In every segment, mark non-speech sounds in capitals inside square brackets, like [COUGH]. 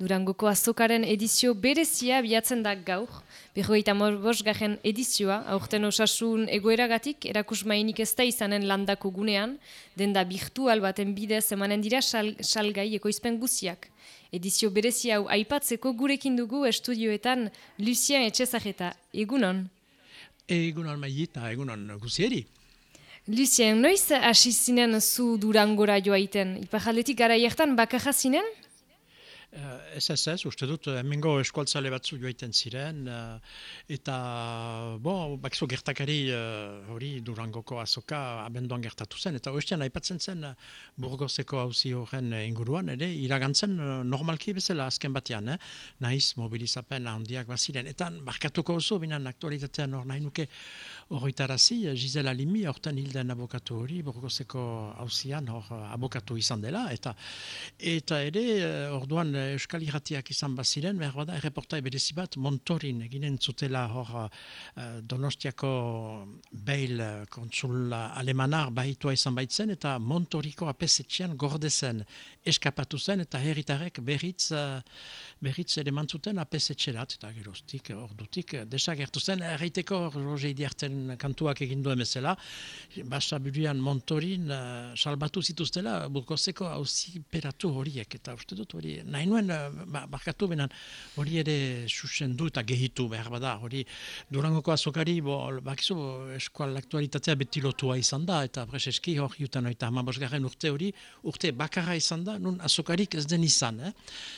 Durangoko azokaren edizio berezia biatzen da gaur, berroita morbos garen edizioa, aurten osasun egoeragatik, erakusmainik ez da izanen landako gunean, denda birtual baten bidez emanen dira sal, salgai ekoizpen guziak. Edizio berezia hau aipatzeko gurekin dugu estudioetan Lucien Etxezareta. Egunon? Egunon mailita, egunon guzieri. Lucien, noiz hasi zinen zu Durangora joaiten? Ipajaletik gara hiertan bakarra zinen? Uh, ez ez ez, uste dut, hemengo eskualtzale batzu joaiten ziren, uh, eta, bo, bakizu gertakari hori durangoko azoka abenduan gertatu zen, eta oestean aipatzen zen burgozeko hauzi horren inguruan, ere, iragantzen normalki bezala azken batean, eh? nahiz mobilizapen handiak baziren, eta barkatuko oso, binan aktualitatean hor nahi nuke horretarazi, Gisela Limi, horten hilden abokatu hori, burgozeko hauzian hor abokatu izan dela, eta, eta ere, orduan, Euskal Iratiak izan baziren, behar bada, erreportai berezi bat, Montorin eginen zutela hor uh, Donostiako beil konsul alemanar bahitua izan baitzen, eta Montoriko apesetxean gordezen eskapatu zen, eta herritarek berriz, uh, berriz ere mantzuten apesetxerat, eta geroztik, ordutik, desagertu zen, erreiteko roge idiarten kantuak egindu emezela, basa buruan Montorin uh, salbatu zituztela, burgozeko hauzi peratu horiek, eta uste dut hori, nahi nuen, eh, ba, barkatu benan, hori ere susen du eta gehitu behar bada, hori durangoko azokari, bo, bakizu, eskual aktualitatea beti lotua izan da, eta preseski hori jutan oita hamabosgarren urte hori, urte bakarra izan da, nun azokarik ez den izan, eh?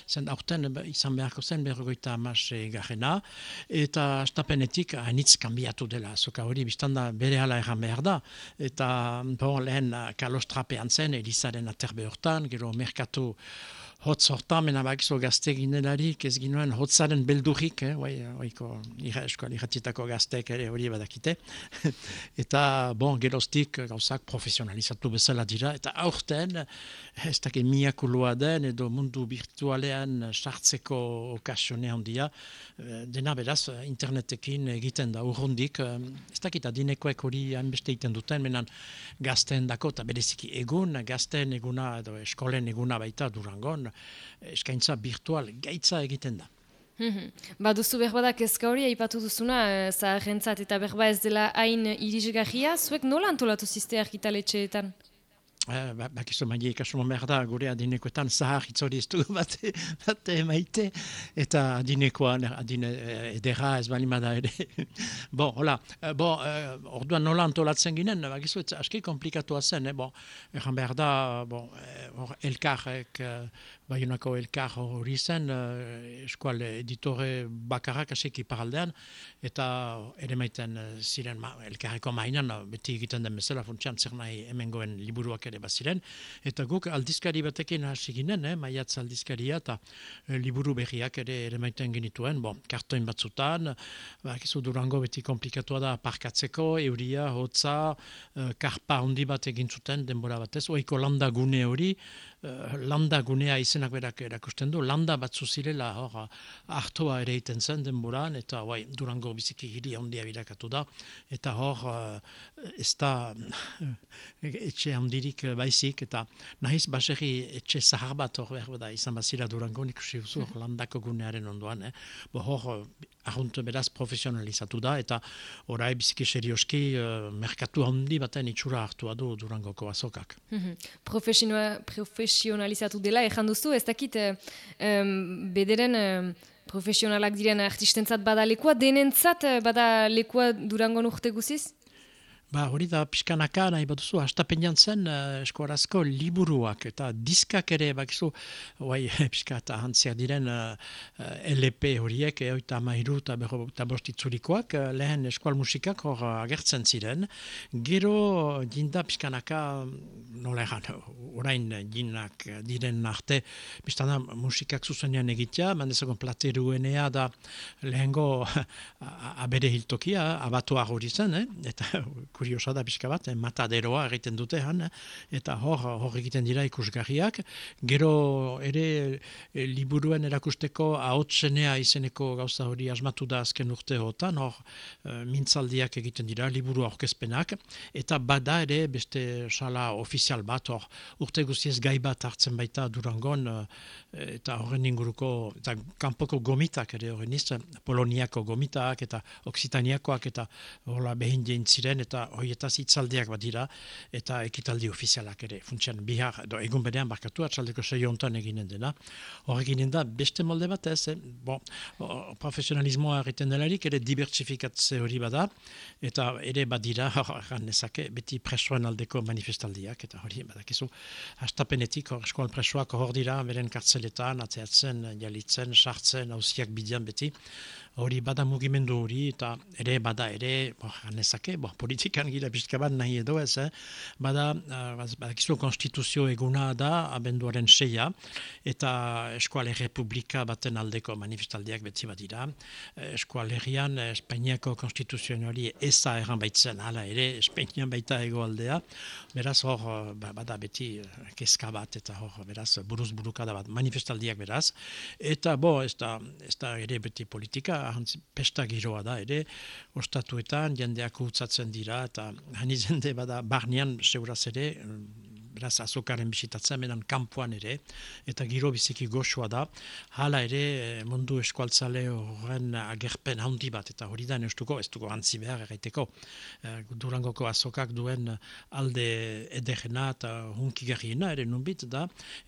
zen aurten izan beharko zen berrogoita hamas garrena, eta astapenetik hainitz kanbiatu dela azoka hori, biztan da bere hala erran behar da, eta bon, lehen kalostrapean zen, Elizaren aterbe hortan, gero merkatu hotz hortan, mena bakizo gazte ginelarik, ez ginuen hotzaren beldurik, eh, bai, oiko, ira eskoal iratietako gazteek ere hori badakite. [LAUGHS] eta, bon, geroztik gauzak profesionalizatu bezala dira, eta aurten, ez dake miakuloa den, edo mundu virtualean sartzeko okasione handia, eh, dena beraz, internetekin egiten da urrundik, eh, ez dakit adinekoek hori hainbeste egiten duten, menan gazten dako, eta bereziki egun, gazten eguna, edo eskolen eguna baita durangon, eskaintza virtual gaitza egiten da. Mhm. Ba duzu berbada kezka hori aipatu duzuna eh, zaharrentzat eta berba ez dela hain irisgarria, zuek nola antolatu ziste arkitaletxeetan? Uh, Bakizu ba, maile ikasumo merda gure adinekoetan zahar hitzori ez dugu [LAUGHS] bat, bat emaite eta adinekoan adine eh, edera ez bali da ere. [LAUGHS] bon, hola, bon, uh, orduan nola antolatzen ginen, bakizu aski komplikatua zen, eh? bon, erran behar da, bon, elkarrek, uh, Baionako elkar hori zen, uh, eskual editore bakarrak aseki paraldean, eta ere maiten ziren ma, elkarreko mainan, beti egiten den bezala funtsian zer nahi hemengoen liburuak ere baziren, eta guk aldizkari batekin hasi ginen, eh, maiatz aldizkaria eta eh, liburu berriak ere ere maiten genituen, bon, kartoin batzutan, ba, durango beti komplikatua da parkatzeko, euria, hotza, karpa handi bat egin zuten denbora batez, oiko landa gune hori, landa gunea izenak berak erakusten du, landa batzu zirela hor hartoa ere iten zen denboran, eta bai, durango biziki hiri handia birakatu da, eta hor uh, ez da etxe handirik baizik, eta nahiz baserri etxe zahar bat hor behar da izan bazira durango, nik usi usu hor landako gunearen ondoan, eh? bo hor ahunt beraz profesionalizatu da, eta orai biziki serioski merkatu handi baten itxura hartua du durangoko azokak. Mhm. Profesionalizatu dela, ezan duzu, ez dakit, um, bederen um, profesionalak diren artistentzat bada lekua, denentzat bada lekua durango urte guziz? Ba, hori da pixkanaka nahi bat duzu, hastapen zen uh, eskorazko liburuak eta diskak ere, bakizu, oai, [LAUGHS] pixka eta hantziak diren uh, uh, LP horiek, eh, oita mairu eta bostitzurikoak, uh, lehen eskual musikak hor agertzen ziren. Gero, dinda pixkanaka, nola egan, orain dinak diren arte, biztana musikak zuzenean egitea, mandezakon plateruenea da lehengo [LAUGHS] abere hiltokia, abatua hori zen, eh? eta kuriosa da pixka bat, mataderoa egiten dute han, eta hor, hor egiten dira ikusgarriak. Gero ere liburuen erakusteko ahotsenea izeneko gauza hori asmatu da azken urte hotan, hor mintzaldiak egiten dira, liburu aurkezpenak, eta bada ere beste sala ofizial bat, hor urte guztiez gai bat hartzen baita durangon, eta horren inguruko, eta kanpoko gomitak ere horren izan, Poloniako gomitak eta Oksitaniakoak eta hola behin ziren eta horietaz itzaldiak bat dira eta ekitaldi ofizialak ere. Funtsian bihar, do, egun berean barkatu atzaldeko sei hontan eginen dena. Hor eginen da beste molde bat ez, eh? bon, profesionalismoa egiten delarik ere dibertsifikatze hori bada eta ere badira [LAUGHS] hor nezake beti presoan aldeko manifestaldiak eta hori badakizu hastapenetik hor eskoal presoak hor dira beren kartzeletan, atzeatzen, jalitzen, sartzen, hausiak bidian beti hori bada mugimendu hori eta ere bada ere ganezake, bo, politikan gira pixka bat nahi edo ez, eh? bada uh, badakizu konstituzio eguna da abenduaren seia eta eskuale republika baten aldeko manifestaldiak betzi bat dira. Eskualerian Espainiako konstituzioen hori eza erran baitzen, hala ere Espainian baita egoaldea, beraz hor ba, bada beti kezka bat eta hor beraz buruz burukada bat manifestaldiak beraz, eta bo ez da, ez da ere beti politika, ahantzi, pesta giroa da ere, ostatuetan jendeak utzatzen dira, eta hani jende bada barnean seuraz ere, beraz azokaren bisitatzen, menan kampuan ere, eta giro biziki goxoa da, hala ere eh, mundu eskualtzale horren agerpen handi bat, eta hori da neustuko, ez dugu antzi behar erraiteko, e, durangoko azokak duen alde ederena eta hunkigarriena ere nunbit da,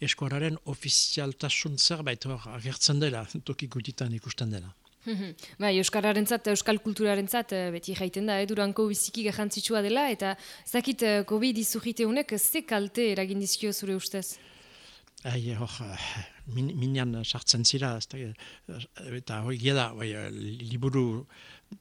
eskuararen ofizialtasun zerbait hor agertzen dela, toki gutitan ikusten dela. [LAUGHS] Ba, Euskararen zat, Euskal kulturaren zat, eh, beti jaiten da, eh, duranko biziki garrantzitsua dela, eta zakit eh, COVID izurrite honek, ze kalte eragin dizkio zure ustez? Ai, hor, min, minan sartzen zira, eta hori da, bai, liburu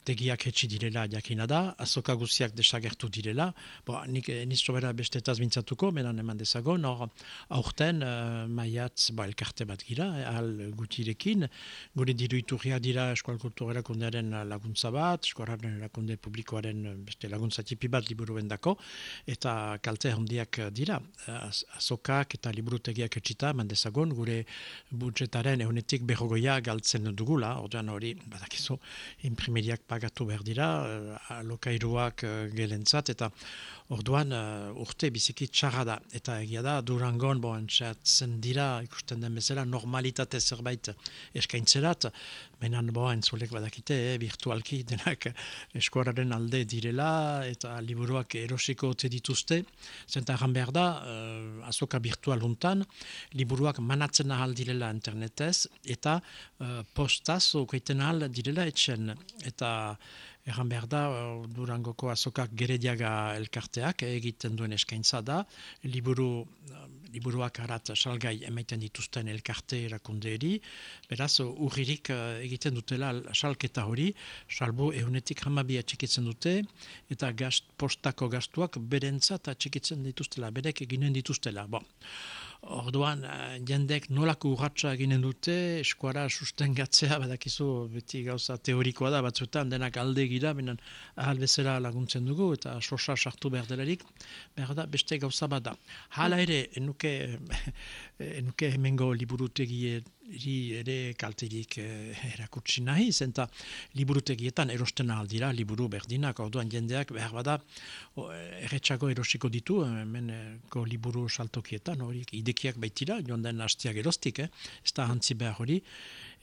tegiak etxi direla jakina da, azoka guziak desagertu direla, bo, nik nizto bera bestetaz bintzatuko, menan eman dezagon, hor, aurten, uh, maiatz, ba, elkarte bat gira, eh, al gutirekin, gure diru iturria dira eskual kultura laguntza bat, eskualaren erakunde publikoaren beste laguntza tipi bat liburu bendako, eta kalte handiak dira, azokak eta liburu tegiak etxita, eman dezagon, gure budgetaren egunetik berrogoia galtzen dugula, orduan hori, badakizu, imprimeriak pagatu behar dira, uh, lokairuak uh, gelentzat, eta orduan uh, urte biziki txarra da. Eta egia da, durangon, bo, entzatzen dira, ikusten den bezala, normalitate zerbait eskaintzerat, menan, bo, entzulek badakite, eh, virtualki denak eskuararen alde direla, eta liburuak erosiko ote dituzte, zenta behar da, uh, azoka virtual hontan, liburuak manatzen ahal direla internetez, eta uh, postaz, okoiten ahal direla etxen, eta Erran behar da, Durangoko azokak gerediaga elkarteak egiten duen eskaintza da, liburu, liburuak harat salgai emaiten dituzten elkarte erakundeeri, beraz, urririk egiten dutela salketa hori, salbo ehunetik hamabia txikitzen dute, eta gazt, postako gastuak berentzat txikitzen dituztela, berek eginen dituztela. Bon. Orduan, uh, jendek nolako urratxa eginen dute, eskuara sustengatzea, badakizu, beti gauza teorikoa da, batzuetan denak alde gira, benen ahal bezala laguntzen dugu, eta sosa sartu behar delarik, behar da, beste gauza bada. Hala ere, enuke, [LAUGHS] enuke hemengo liburutegi ere kalterik eh, erakutsi nahi, zenta liburutegietan erosten aldira, liburu berdinak, orduan jendeak behar bada erretxako erosiko ditu, hemenko liburu saltokietan, hori idekiak baitira, joan den hastiak erostik, eh? ez da hantzi behar hori,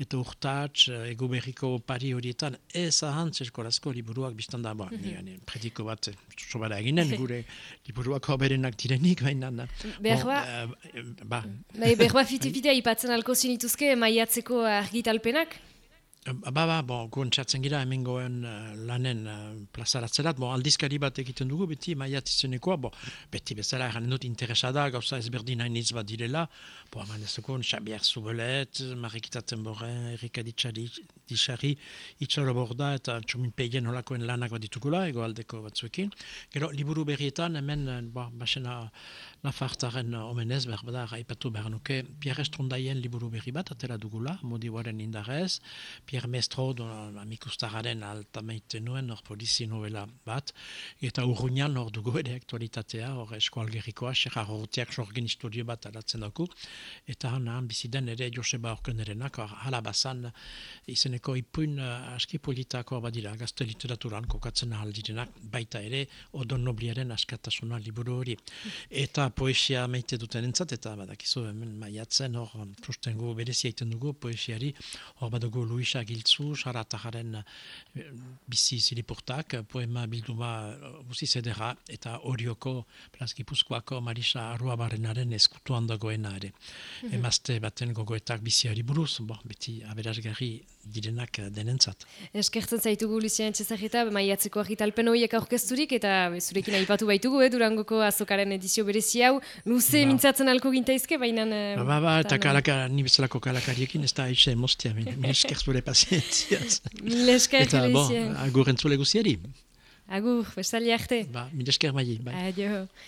eta urtats, eh, ego berriko pari horietan, ez ahantz eskorazko liburuak biztan da, ba, mm -hmm. prediko bat, sobara eginen, [LAUGHS] gure liburuak hoberenak direnik, baina... Behar ba, uh, ba. Behar ba, [LAUGHS] fiti-fitea ipatzen alko zinituzke maiatzeko argitalpenak? Ba, ba, bo, guen gira hemen goen uh, lanen uh, plazaratzerat, bo, aldizkari bat egiten dugu, beti maiat izenekoa, bo, beti bezala eran dut interesada, gauza ezberdin hain izbat direla, bo, haman ez dugun, Xabier Zubelet, Marikita Temboren, Erika disari itxaro borda eta txumin peien holakoen lanak bat ditugula, ego batzuekin. Gero, liburu berrietan, hemen, ba, basena, Nafartaren omenez, behar bada, raipatu behar nuke, Pierre Estrondaien liburu berri bat, atera dugula, modi waren indarez, Pierre Mestro, amikustararen alta meite nuen, hor polizi novela bat, eta urruñan hor dugu ere aktualitatea, hor eskualgerikoa, xerra horretiak sorgin historio bat alatzen dugu, eta hana, biziden ere Joseba Orkenerenak, hor halabazan, izeneko ipuin uh, aski politiako badira, gazte literaturan kokatzen aldirenak, baita ere, odon nobliaren askatasuna liburu hori. Eta poesia meite duten entzat, eta badakizu hemen maiatzen hor sustengo berezia iten dugu poesiari, hor badugu Luisa Giltzu, Saratajaren bizi ziliportak, poema bilduma buzi eh, zedera, eta horioko plazkipuzkoako Marisa Arruabarrenaren eskutuan dagoena ere. Mm Emazte baten gogoetak biziari buruz, bo, beti aberazgarri direnak denentzat. Eskertzen zaitugu Lucien Txezagita, maiatzeko argitalpen horiek aurkezturik, eta zurekin aipatu baitugu, eh, durangoko azokaren edizio berezia hau, luze ba. mintzatzen alko gintaizke, baina... Eh, ba, ba, ba eta kalaka, ni bezalako kalakariekin ez da haitxe mostia, mil esker zure pazientziaz. Mil esker, Eta, bo, agur entzule guziari. Agur, bestali arte. Ba, mil esker mai. Bai. Adio.